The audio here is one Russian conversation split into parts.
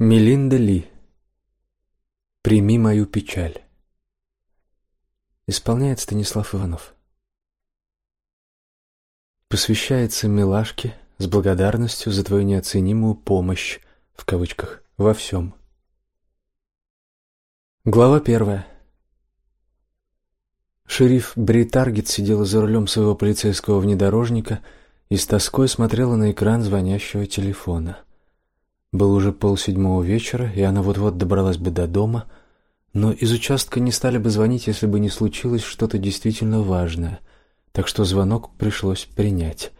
Мелинда Ли. Прими мою печаль. Исполняет Станислав Иванов. Посвящается милашке с благодарностью за твою неоценимую помощь в кавычках во всем. Глава первая. Шериф Бри Таргет сидела за рулем своего полицейского внедорожника и с тоской смотрела на экран звонящего телефона. Был уже полседьмого вечера, и она вот-вот добралась бы до дома, но из участка не стали бы звонить, если бы не случилось что-то действительно важное, так что звонок пришлось принять.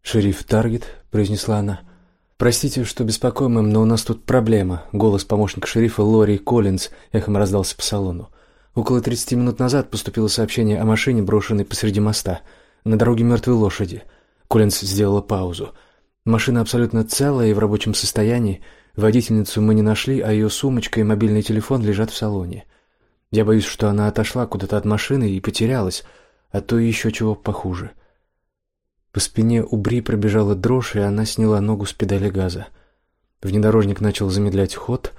«Шериф Таргет», — произнесла она, — «простите, что беспокоим, но у нас тут проблема». Голос помощника шерифа Лори Коллинз эхом раздался по салону. Около тридцати минут назад поступило сообщение о машине, брошенной посреди моста. На дороге мертвой лошади. Коллинз сделала паузу. Машина абсолютно целая и в рабочем состоянии. Водительницу мы не нашли, а ее сумочка и мобильный телефон лежат в салоне. Я боюсь, что она отошла куда-то от машины и потерялась, а то еще чего похуже. По спине у Бри пробежала дрожь, и она сняла ногу с педали газа. Внедорожник начал замедлять ход.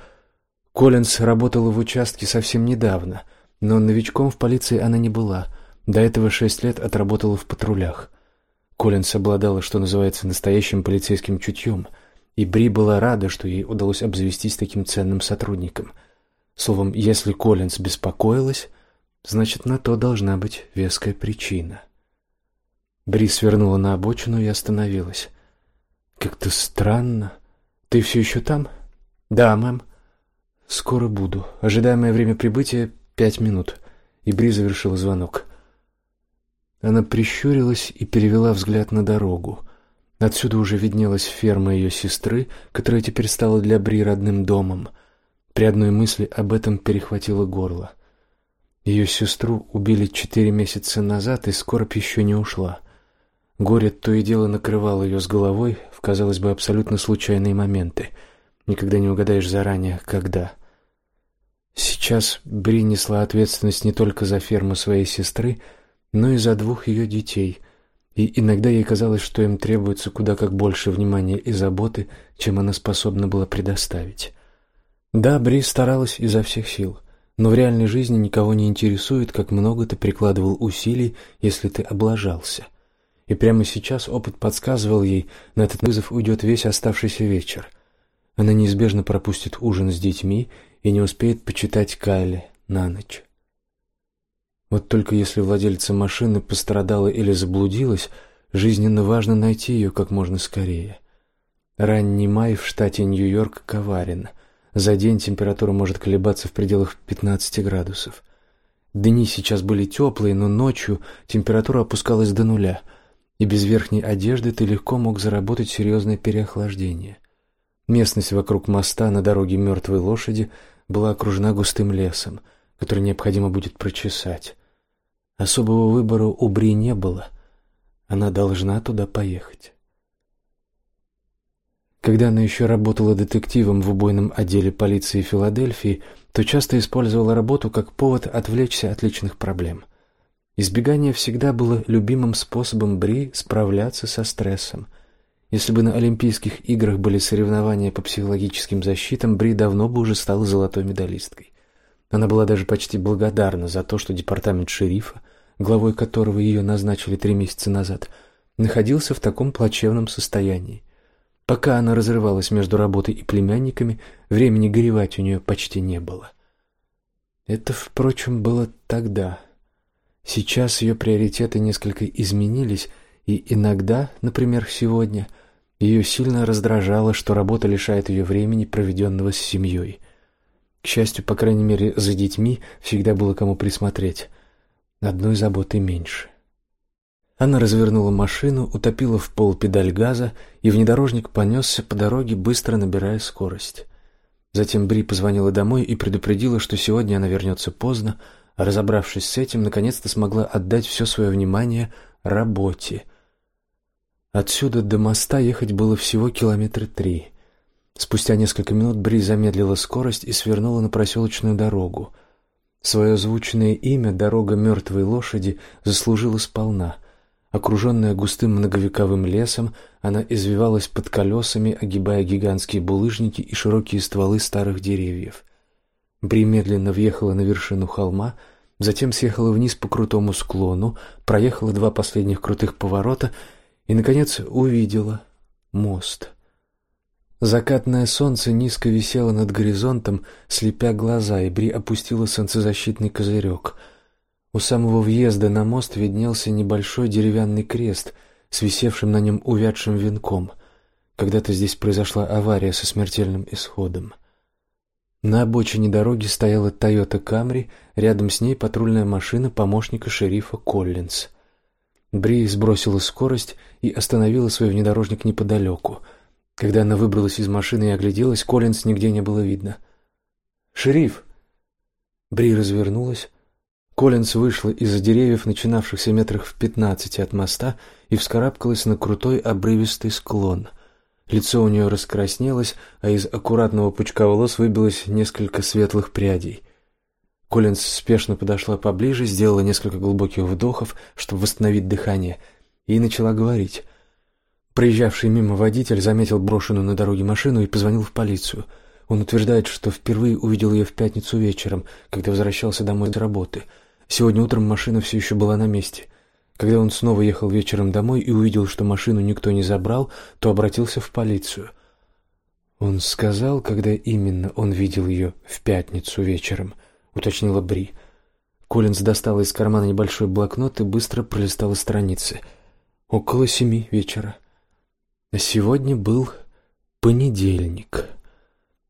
Коллинз работала в участке совсем недавно, но новичком в полиции она не была. До этого шесть лет отработала в патрулях. Коллинс обладала, что называется, настоящим полицейским чутьем, и Бри была рада, что ей удалось обзавестись таким ценным сотрудником. Словом, если Коллинс беспокоилась, значит, на то должна быть веская причина. Бри свернула на обочину и остановилась. Как-то странно. Ты все еще там? Да, мэм. Скоро буду. Ожидаемое время прибытия пять минут. И Бри завершила звонок. Она прищурилась и перевела взгляд на дорогу. Отсюда уже виднелась ферма ее сестры, которая теперь стала для Бри родным домом. При одной мысли об этом перехватило горло. Ее сестру убили четыре месяца назад, и скорбь еще не ушла. Горе то и дело накрывало ее с головой в, казалось бы, абсолютно случайные моменты. Никогда не угадаешь заранее, когда. Сейчас Бри несла ответственность не только за ферму своей сестры, но и за двух ее детей. И иногда ей казалось, что им требуется куда как больше внимания и заботы, чем она способна была предоставить. Да, Бри старалась изо всех сил, но в реальной жизни никого не интересует, как много ты прикладывал усилий, если ты облажался. И прямо сейчас опыт подсказывал ей, на этот вызов уйдет весь оставшийся вечер. Она неизбежно пропустит ужин с детьми и не успеет почитать Кайле на ночь. Вот только если владельца машины пострадала или заблудилась, жизненно важно найти ее как можно скорее. Ранний май в штате Нью-Йорк коварен. За день температура может колебаться в пределах 15 градусов. Дни сейчас были теплые, но ночью температура опускалась до нуля, и без верхней одежды ты легко мог заработать серьезное переохлаждение. Местность вокруг моста на дороге мертвой лошади была окружена густым лесом – который необходимо будет прочесать. Особого выбора у Бри не было. Она должна туда поехать. Когда она еще работала детективом в убойном отделе полиции Филадельфии, то часто использовала работу как повод отвлечься от личных проблем. Избегание всегда было любимым способом Бри справляться со стрессом. Если бы на Олимпийских играх были соревнования по психологическим защитам, Бри давно бы уже стала золотой медалисткой. Она была даже почти благодарна за то, что департамент шерифа, главой которого ее назначили три месяца назад, находился в таком плачевном состоянии. Пока она разрывалась между работой и племянниками, времени горевать у нее почти не было. Это, впрочем, было тогда. Сейчас ее приоритеты несколько изменились, и иногда, например, сегодня, ее сильно раздражало, что работа лишает ее времени, проведенного с семьей. К счастью, по крайней мере, за детьми всегда было кому присмотреть. Одной заботы меньше. Она развернула машину, утопила в пол педаль газа, и внедорожник понесся по дороге, быстро набирая скорость. Затем Бри позвонила домой и предупредила, что сегодня она вернется поздно, а разобравшись с этим, наконец-то смогла отдать все свое внимание работе. Отсюда до моста ехать было всего километра три. Спустя несколько минут Бри замедлила скорость и свернула на проселочную дорогу. Свое звучное имя «Дорога мертвой лошади» заслужила сполна. Окруженная густым многовековым лесом, она извивалась под колесами, огибая гигантские булыжники и широкие стволы старых деревьев. Бри медленно въехала на вершину холма, затем съехала вниз по крутому склону, проехала два последних крутых поворота и, наконец, увидела мост. Закатное солнце низко висело над горизонтом, слепя глаза, и Бри опустила солнцезащитный козырек. У самого въезда на мост виднелся небольшой деревянный крест с висевшим на нем увядшим венком. Когда-то здесь произошла авария со смертельным исходом. На обочине дороги стояла Toyota Camry, рядом с ней патрульная машина помощника шерифа Коллинз. Бри сбросила скорость и остановила свой внедорожник неподалеку — когда она выбралась из машины и огляделась, Коллинз нигде не было видно. «Шериф!» Бри развернулась. Коллинз вышла из-за деревьев, начинавшихся метрах в пятнадцати от моста, и вскарабкалась на крутой обрывистый склон. Лицо у нее раскраснелось, а из аккуратного пучка волос выбилось несколько светлых прядей. Коллинз спешно подошла поближе, сделала несколько глубоких вдохов, чтобы восстановить дыхание, и начала говорить — Проезжавший мимо водитель заметил брошенную на дороге машину и позвонил в полицию. Он утверждает, что впервые увидел ее в пятницу вечером, когда возвращался домой с работы. Сегодня утром машина все еще была на месте. Когда он снова ехал вечером домой и увидел, что машину никто не забрал, то обратился в полицию. Он сказал, когда именно он видел ее в пятницу вечером, уточнила Бри. Коллинз достала из кармана небольшой блокнот и быстро пролистала страницы. Около семи вечера. Сегодня был понедельник.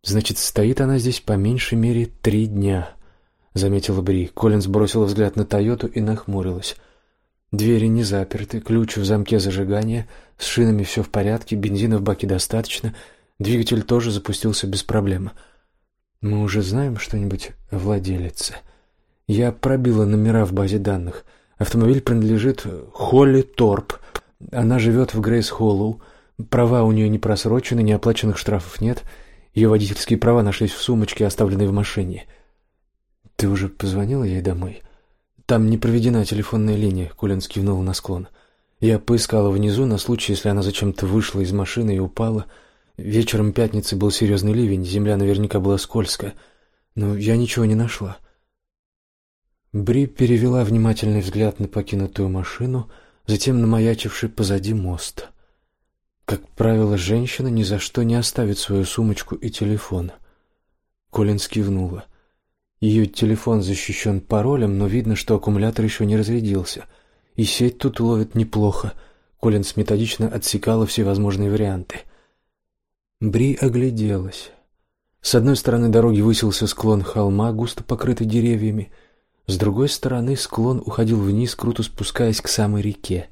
Значит, стоит она здесь по меньшей мере три дня, заметила Бри. Коллинз бросила взгляд на Тойоту и нахмурилась. Двери не заперты, ключ в замке зажигания, с шинами все в порядке, бензина в баке достаточно, двигатель тоже запустился без проблем. Мы уже знаем что-нибудь о владелице. Я пробила номера в базе данных. Автомобиль принадлежит Холли Торп. Она живет в Грейс Холлоу. Права у нее не просрочены, неоплаченных штрафов нет. Ее водительские права нашлись в сумочке, оставленной в машине. Ты уже позвонила ей домой? Там не проведена телефонная линия, Колин кивнул на склон. Я поискала внизу на случай, если она зачем-то вышла из машины и упала. Вечером пятницы был серьезный ливень, земля наверняка была скользкая, но я ничего не нашла. Бри перевела внимательный взгляд на покинутую машину, затем на маячивший позади мост. Правило, женщина ни за что не оставит свою сумочку и телефон. Колин кивнула. Ее телефон защищен паролем, но видно, что аккумулятор еще не разрядился. И сеть тут ловит неплохо. Коллинс методично отсекала все возможные варианты. Бри огляделась. С одной стороны дороги высился склон холма, густо покрытый деревьями. С другой стороны склон уходил вниз, круто спускаясь к самой реке.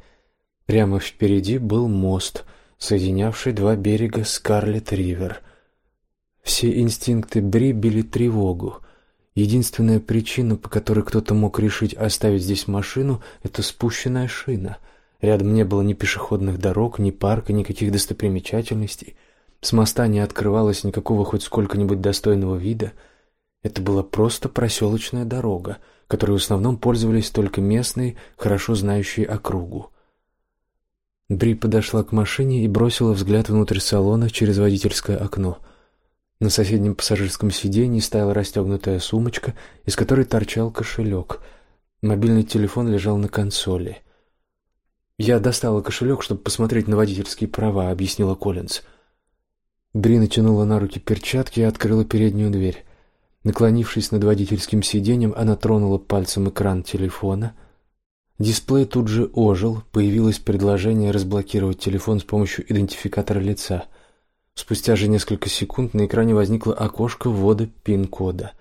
Прямо впереди был мост — соединявший два берега Скарлетт-Ривер. Все инстинкты Бри били тревогу. Единственная причина, по которой кто-то мог решить оставить здесь машину, это спущенная шина. Рядом не было ни пешеходных дорог, ни парка, никаких достопримечательностей. С моста не открывалось никакого хоть сколько-нибудь достойного вида. Это была просто проселочная дорога, которой в основном пользовались только местные, хорошо знающие округу. Бри подошла к машине и бросила взгляд внутрь салона через водительское окно. На соседнем пассажирском сиденье стояла расстегнутая сумочка, из которой торчал кошелек. Мобильный телефон лежал на консоли. Я достала кошелек, чтобы посмотреть на водительские права, объяснила Коллинз. Бри натянула на руки перчатки и открыла переднюю дверь. Наклонившись над водительским сиденьем, она тронула пальцем экран телефона. Дисплей тут же ожил, появилось предложение разблокировать телефон с помощью идентификатора лица. Спустя же несколько секунд на экране возникло окошко ввода пин-кода.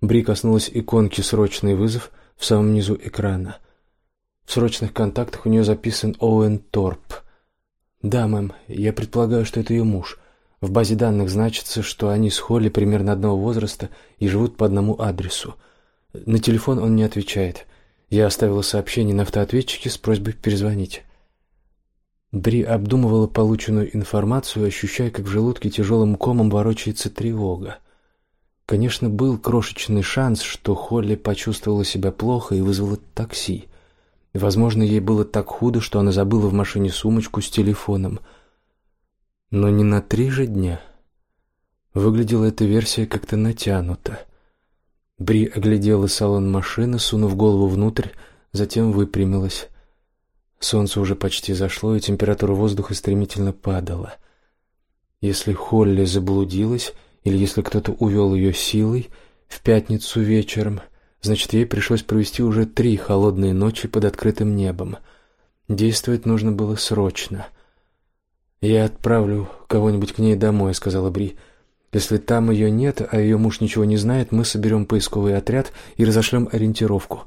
Бри коснулась иконки «Срочный вызов» в самом низу экрана. В срочных контактах у нее записан Оуэн Торп. «Да, мэм, я предполагаю, что это ее муж. В базе данных значится, что они с Холли примерно одного возраста и живут по одному адресу. На телефон он не отвечает». Я оставила сообщение на автоответчике с просьбой перезвонить. Бри обдумывала полученную информацию, ощущая, как в желудке тяжелым комом ворочается тревога. Конечно, был крошечный шанс, что Холли почувствовала себя плохо и вызвала такси. Возможно, ей было так худо, что она забыла в машине сумочку с телефоном. Но не на три же дня. Выглядела эта версия как-то натянута. Бри оглядела салон машины, сунув голову внутрь, затем выпрямилась. Солнце уже почти зашло, и температура воздуха стремительно падала. Если Холли заблудилась, или если кто-то увел ее силой в пятницу вечером, значит, ей пришлось провести уже три холодные ночи под открытым небом. Действовать нужно было срочно. «Я отправлю кого-нибудь к ней домой», — сказала Бри. Если там ее нет, а ее муж ничего не знает, мы соберем поисковый отряд и разошлем ориентировку.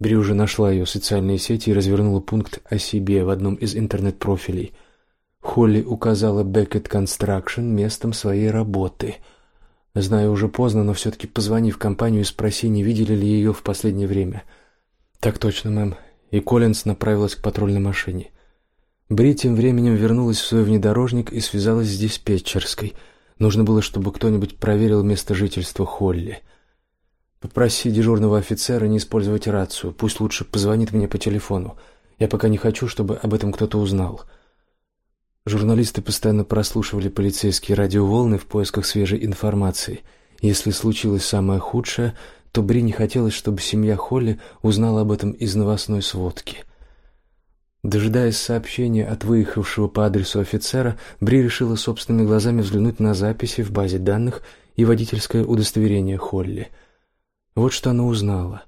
Бри уже нашла ее социальные сети и развернула пункт о себе в одном из интернет-профилей. Холли указала Beckett Construction местом своей работы. Знаю, уже поздно, но все-таки позвони в компанию и спроси, не видели ли ее в последнее время. Так точно, мэм. И Коллинз направилась к патрульной машине. Бри тем временем вернулась в свой внедорожник и связалась с диспетчерской – Нужно было, чтобы кто-нибудь проверил место жительства Холли. Попроси дежурного офицера не использовать рацию. Пусть лучше позвонит мне по телефону. Я пока не хочу, чтобы об этом кто-то узнал. Журналисты постоянно прослушивали полицейские радиоволны в поисках свежей информации. Если случилось самое худшее, то Бри не хотелось, чтобы семья Холли узнала об этом из новостной сводки. Дожидаясь сообщения от выехавшего по адресу офицера, Бри решила собственными глазами взглянуть на записи в базе данных и водительское удостоверение Холли. Вот что она узнала.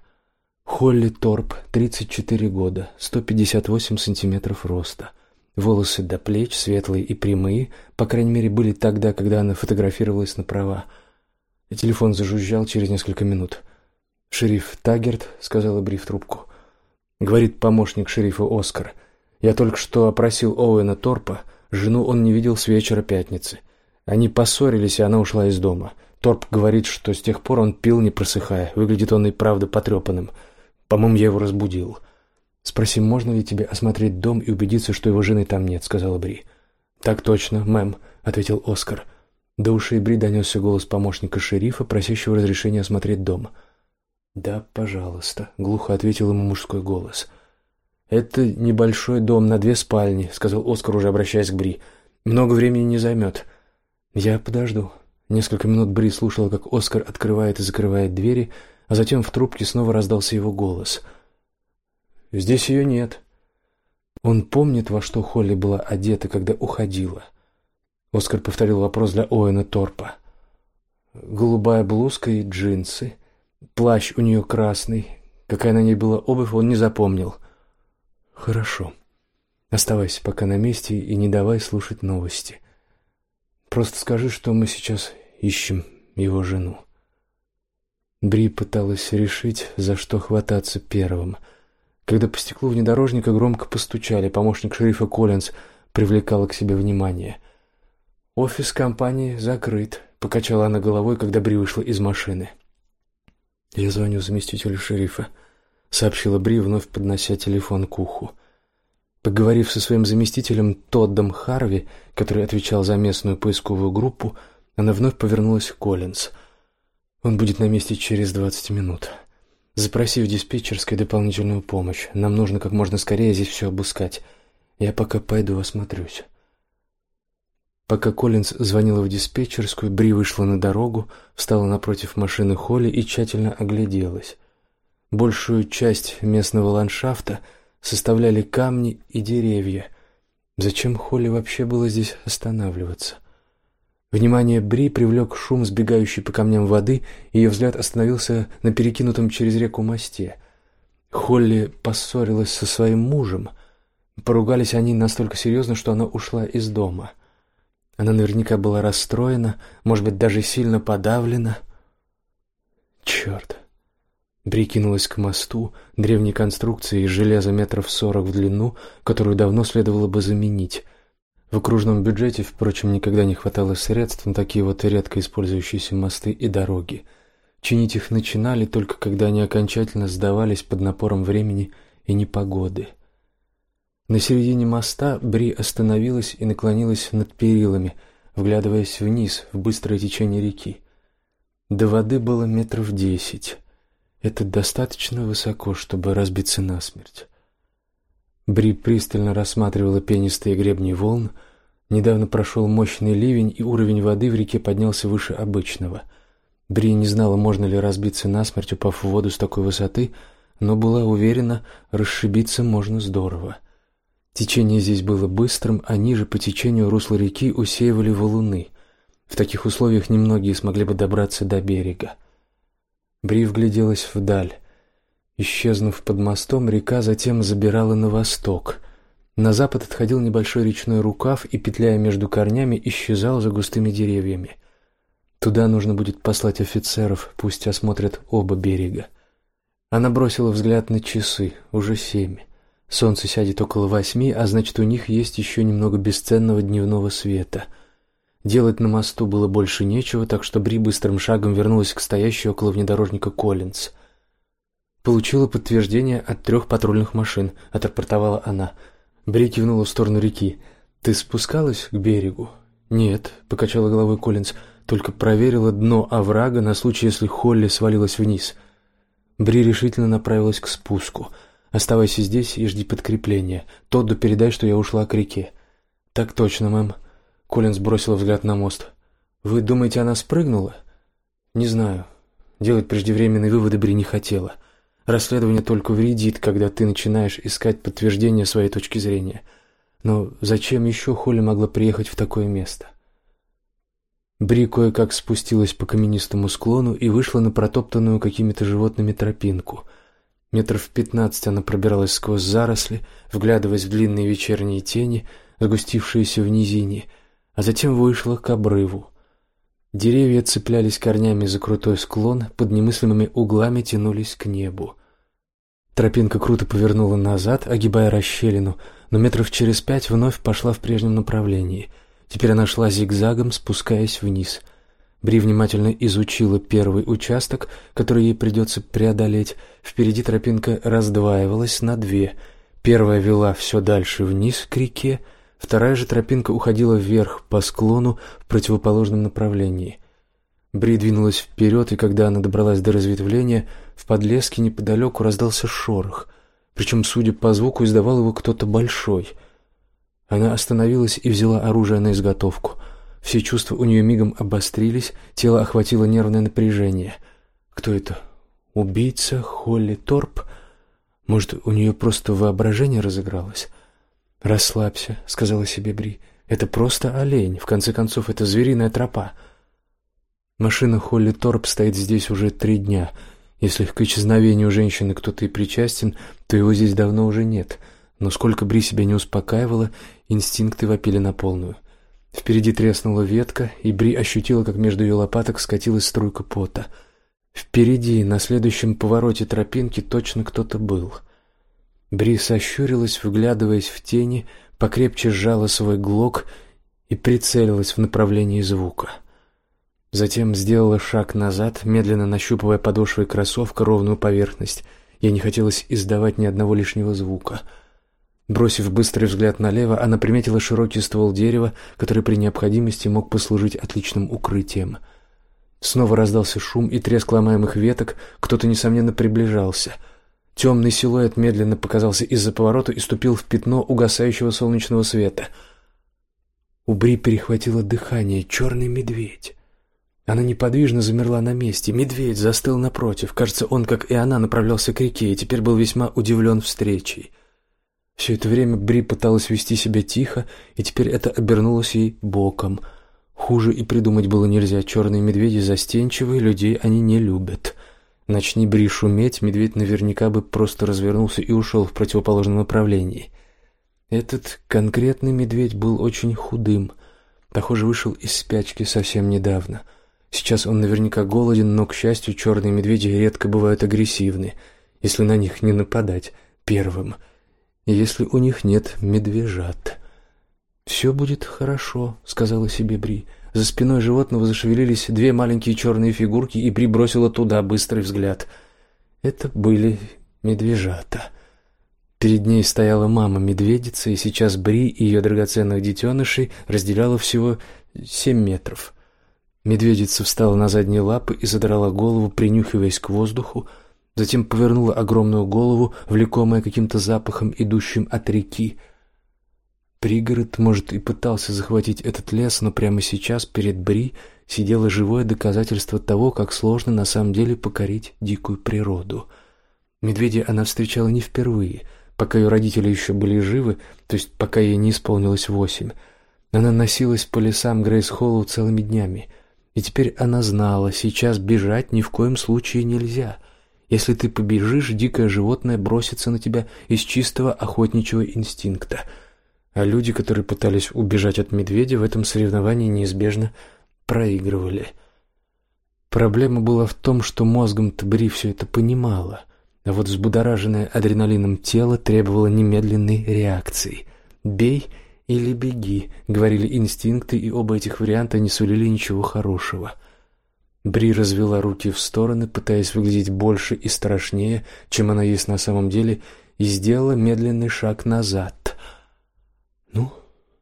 Холли Торп, 34 года, 158 сантиметров роста. Волосы до плеч, светлые и прямые, по крайней мере, были тогда, когда она фотографировалась на права. Телефон зажужжал через несколько минут. «Шериф Таггерт», — сказала Бри в трубку. Говорит помощник шерифа Оскар — я только что опросил Оуэна Торпа. Жену он не видел с вечера пятницы. Они поссорились, и она ушла из дома. Торп говорит, что с тех пор он пил, не просыхая. Выглядит он и правда потрепанным. По-моему, я его разбудил. «Спроси, можно ли тебе осмотреть дом и убедиться, что его жены там нет», — сказала Бри. «Так точно, мэм», — ответил Оскар. До ушей Бри донесся голос помощника шерифа, просящего разрешения осмотреть дом. «Да, пожалуйста», — глухо ответил ему мужской голос. «Это небольшой дом на две спальни», — сказал Оскар, уже обращаясь к Бри. «Много времени не займет». «Я подожду». Несколько минут Бри слушала, как Оскар открывает и закрывает двери, а затем в трубке снова раздался его голос. «Здесь ее нет». Он помнит, во что Холли была одета, когда уходила. Оскар повторил вопрос для Оэна Торпа. Голубая блузка и джинсы. Плащ у нее красный. Какая на ней была обувь, он не запомнил. Хорошо. Оставайся пока на месте и не давай слушать новости. Просто скажи, что мы сейчас ищем его жену. Бри пыталась решить, за что хвататься первым. Когда по стеклу внедорожника громко постучали, помощник шерифа Коллинз привлекала к себе внимание. «Офис компании закрыт», — покачала она головой, когда Бри вышла из машины. «Я звоню заместителю шерифа», сообщила Бри, вновь поднося телефон к уху. Поговорив со своим заместителем Тоддом Харви, который отвечал за местную поисковую группу, она вновь повернулась к Коллинз. Он будет на месте через двадцать минут. Запроси в диспетчерской дополнительную помощь. Нам нужно как можно скорее здесь все обыскать. Я пока пойду осмотрюсь. Пока Коллинз звонила в диспетчерскую, Бри вышла на дорогу, встала напротив машины Холли и тщательно огляделась. Большую часть местного ландшафта составляли камни и деревья. Зачем Холли вообще было здесь останавливаться? Внимание Бри привлек шум сбегающей по камням воды, и ее взгляд остановился на перекинутом через реку мосте. Холли поссорилась со своим мужем. Поругались они настолько серьезно, что она ушла из дома. Она наверняка была расстроена, может быть, даже сильно подавлена. Черт! Бри кинулась к мосту, древней конструкции из железа метров сорок в длину, которую давно следовало бы заменить. В окружном бюджете, впрочем, никогда не хватало средств на такие вот редко использующиеся мосты и дороги. Чинить их начинали только когда они окончательно сдавались под напором времени и непогоды. На середине моста Бри остановилась и наклонилась над перилами, вглядываясь вниз в быстрое течение реки. До воды было метров десять. Это достаточно высоко, чтобы разбиться насмерть. Бри пристально рассматривала пенистые гребни волн. Недавно прошел мощный ливень, и уровень воды в реке поднялся выше обычного. Бри не знала, можно ли разбиться насмерть, упав в воду с такой высоты, но была уверена, расшибиться можно здорово. Течение здесь было быстрым, а ниже по течению русла реки усеивали валуны. В таких условиях немногие смогли бы добраться до берега. Бри вгляделась вдаль. Исчезнув под мостом, река затем забирала на восток. На запад отходил небольшой речной рукав и, петляя между корнями, исчезал за густыми деревьями. Туда нужно будет послать офицеров, пусть осмотрят оба берега. Она бросила взгляд на часы, уже семь. Солнце сядет около восьми, а значит, у них есть еще немного бесценного дневного света. Делать на мосту было больше нечего, так что Бри быстрым шагом вернулась к стоящей около внедорожника Коллинз. Получила подтверждение от трех патрульных машин, отрапортовала она. Бри кивнула в сторону реки. Ты спускалась к берегу? Нет, покачала головой Коллинз. Только проверила дно оврага на случай, если Холли свалилась вниз. Бри решительно направилась к спуску. Оставайся здесь и жди подкрепления. Тодду передай, что я ушла к реке. Так точно, мэм. Коллинз бросила взгляд на мост. Вы думаете, она спрыгнула? Не знаю. Делать преждевременные выводы Бри не хотела. Расследование только вредит, когда ты начинаешь искать подтверждение своей точки зрения. Но зачем еще Холли могла приехать в такое место? Бри кое-как спустилась по каменистому склону и вышла на протоптанную какими-то животными тропинку. Метров пятнадцать она пробиралась сквозь заросли, вглядываясь в длинные вечерние тени, сгустившиеся в низине, а затем вышла к обрыву. Деревья цеплялись корнями за крутой склон, под немыслимыми углами тянулись к небу. Тропинка круто повернула назад, огибая расщелину, но метров через пять вновь пошла в прежнем направлении — Теперь она шла зигзагом, спускаясь вниз. Бри внимательно изучила первый участок, который ей придется преодолеть. Впереди тропинка раздваивалась на две. Первая вела все дальше вниз к реке, вторая же тропинка уходила вверх по склону в противоположном направлении. Бри двинулась вперед, и когда она добралась до разветвления, в подлеске неподалеку раздался шорох. Причем, судя по звуку, издавал его кто-то большой — она остановилась и взяла оружие на изготовку. Все чувства у нее мигом обострились, тело охватило нервное напряжение. Кто это? Убийца Холли Торп? Может, у нее просто воображение разыгралось? Расслабься, сказала себе Бри. Это просто олень, в конце концов, это звериная тропа. Машина Холли Торп стоит здесь уже три дня. Если к исчезновению женщины кто-то и причастен, то его здесь давно уже нет. Но сколько Бри себя не успокаивала, инстинкты вопили на полную. Впереди треснула ветка, и Бри ощутила, как между ее лопаток скатилась струйка пота. Впереди, на следующем повороте тропинки, точно кто-то был. Бри сощурилась, вглядываясь в тени, покрепче сжала свой глок и прицелилась в направлении звука. Затем сделала шаг назад, медленно нащупывая подошвой кроссовка ровную поверхность. Ей не хотелось издавать ни одного лишнего звука — Бросив быстрый взгляд налево, она приметила широкий ствол дерева, который при необходимости мог послужить отличным укрытием. Снова раздался шум и треск ломаемых веток, кто-то несомненно приближался. Темный силуэт медленно показался из-за поворота и ступил в пятно угасающего солнечного света. У Бри перехватило дыхание. Черный медведь. Она неподвижно замерла на месте. Медведь застыл напротив. Кажется, он, как и она, направлялся к реке и теперь был весьма удивлен встречей. Все это время Бри пыталась вести себя тихо, и теперь это обернулось ей боком. Хуже и придумать было нельзя. Черные медведи застенчивые, людей они не любят. Начни Бри шуметь, медведь наверняка бы просто развернулся и ушел в противоположном направлении. Этот конкретный медведь был очень худым. Похоже, вышел из спячки совсем недавно. Сейчас он наверняка голоден, но, к счастью, черные медведи редко бывают агрессивны, если на них не нападать первым — если у них нет медвежат. «Все будет хорошо», — сказала себе Бри. За спиной животного зашевелились две маленькие черные фигурки, и Бри бросила туда быстрый взгляд. Это были медвежата. Перед ней стояла мама-медведица, и сейчас Бри и ее драгоценных детенышей разделяло всего семь метров. Медведица встала на задние лапы и задрала голову, принюхиваясь к воздуху. затем повернула огромную голову, влекомая каким-то запахом, идущим от реки. Пригород, может, и пытался захватить этот лес, но прямо сейчас перед Бри сидело живое доказательство того, как сложно на самом деле покорить дикую природу. Медведя она встречала не впервые, пока ее родители еще были живы, то есть пока ей не исполнилось восемь. Она носилась по лесам Грейс-Холлу целыми днями, и теперь она знала, сейчас бежать ни в коем случае нельзя. Если ты побежишь, дикое животное бросится на тебя из чистого охотничьего инстинкта. А люди, которые пытались убежать от медведя, в этом соревновании неизбежно проигрывали. Проблема была в том, что мозгом Табри все это понимала, а вот взбудораженное адреналином тело требовало немедленной реакции. «Бей или беги», — говорили инстинкты, и оба этих варианта не сулили ничего хорошего. Бри развела руки в стороны, пытаясь выглядеть больше и страшнее, чем она есть на самом деле, и сделала медленный шаг назад. «Ну,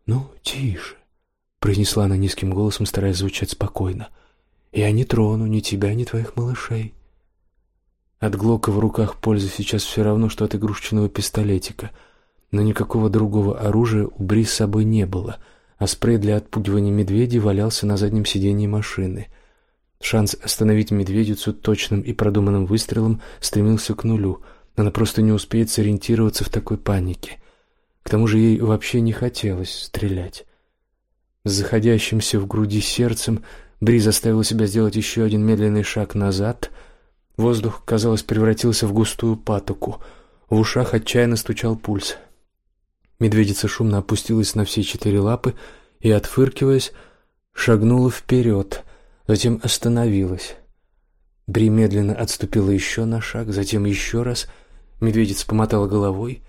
ну, тише», — произнесла она низким голосом, стараясь звучать спокойно. «Я не трону ни тебя, ни твоих малышей». От Глока в руках пользы сейчас все равно, что от игрушечного пистолетика — но никакого другого оружия у Бри с собой не было, а спрей для отпугивания медведей валялся на заднем сиденье машины. Шанс остановить медведицу точным и продуманным выстрелом стремился к нулю. Она просто не успеет сориентироваться в такой панике. К тому же ей вообще не хотелось стрелять. С заходящимся в груди сердцем Бри заставила себя сделать еще один медленный шаг назад. Воздух, казалось, превратился в густую патоку. В ушах отчаянно стучал пульс. Медведица шумно опустилась на все четыре лапы и, отфыркиваясь, шагнула вперед, затем остановилась. Бри медленно отступила еще на шаг, затем еще раз. Медведица помотала головой.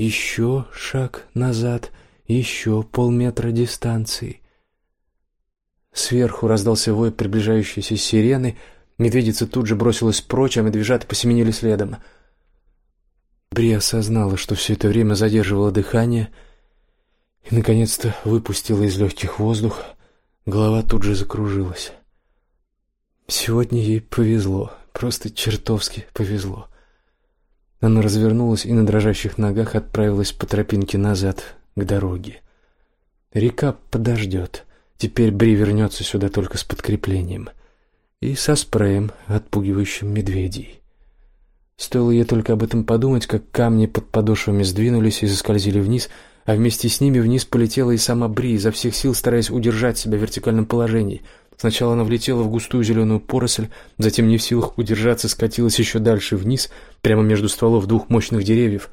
Еще шаг назад, еще полметра дистанции. Сверху раздался вой приближающейся сирены. Медведица тут же бросилась прочь, а медвежата посеменили следом — Бри осознала, что все это время задерживала дыхание и, наконец-то, выпустила из легких воздух. Голова тут же закружилась. Сегодня ей повезло, просто чертовски повезло. Она развернулась и на дрожащих ногах отправилась по тропинке назад, к дороге. Река подождет. Теперь Бри вернется сюда только с подкреплением и со спреем, отпугивающим медведей. Стоило ей только об этом подумать, как камни под подошвами сдвинулись и заскользили вниз, а вместе с ними вниз полетела и сама Бри, изо всех сил стараясь удержать себя в вертикальном положении. Сначала она влетела в густую зеленую поросль, затем не в силах удержаться, скатилась еще дальше вниз, прямо между стволов двух мощных деревьев.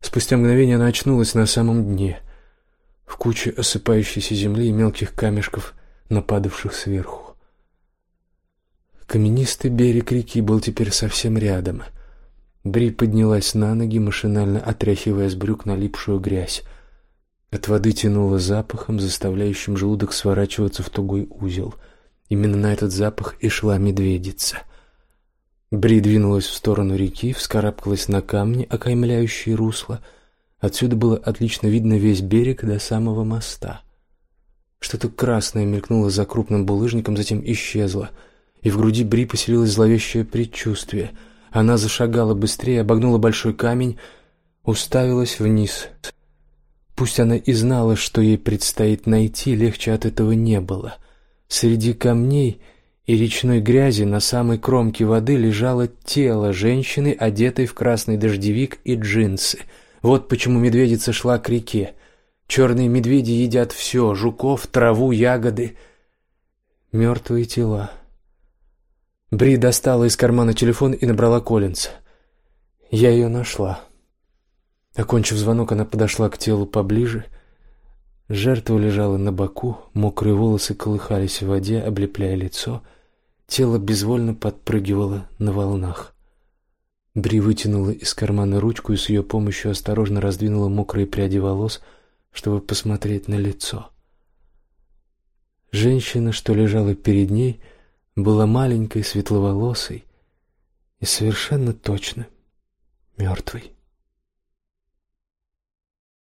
Спустя мгновение она очнулась на самом дне, в куче осыпающейся земли и мелких камешков, нападавших сверху. Каменистый берег реки был теперь совсем рядом — Бри поднялась на ноги, машинально отряхивая с брюк налипшую грязь. От воды тянуло запахом, заставляющим желудок сворачиваться в тугой узел. Именно на этот запах и шла медведица. Бри двинулась в сторону реки, вскарабкалась на камни, окаймляющие русло. Отсюда было отлично видно весь берег до самого моста. Что-то красное мелькнуло за крупным булыжником, затем исчезло, и в груди Бри поселилось зловещее предчувствие — она зашагала быстрее, обогнула большой камень, уставилась вниз. Пусть она и знала, что ей предстоит найти, легче от этого не было. Среди камней и речной грязи на самой кромке воды лежало тело женщины, одетой в красный дождевик и джинсы. Вот почему медведица шла к реке. Черные медведи едят все — жуков, траву, ягоды. Мертвые тела. Бри достала из кармана телефон и набрала Коллинз. Я ее нашла. Окончив звонок, она подошла к телу поближе. Жертва лежала на боку, мокрые волосы колыхались в воде, облепляя лицо. Тело безвольно подпрыгивало на волнах. Бри вытянула из кармана ручку и с ее помощью осторожно раздвинула мокрые пряди волос, чтобы посмотреть на лицо. Женщина, что лежала перед ней, — была маленькой, светловолосой и совершенно точно мертвой.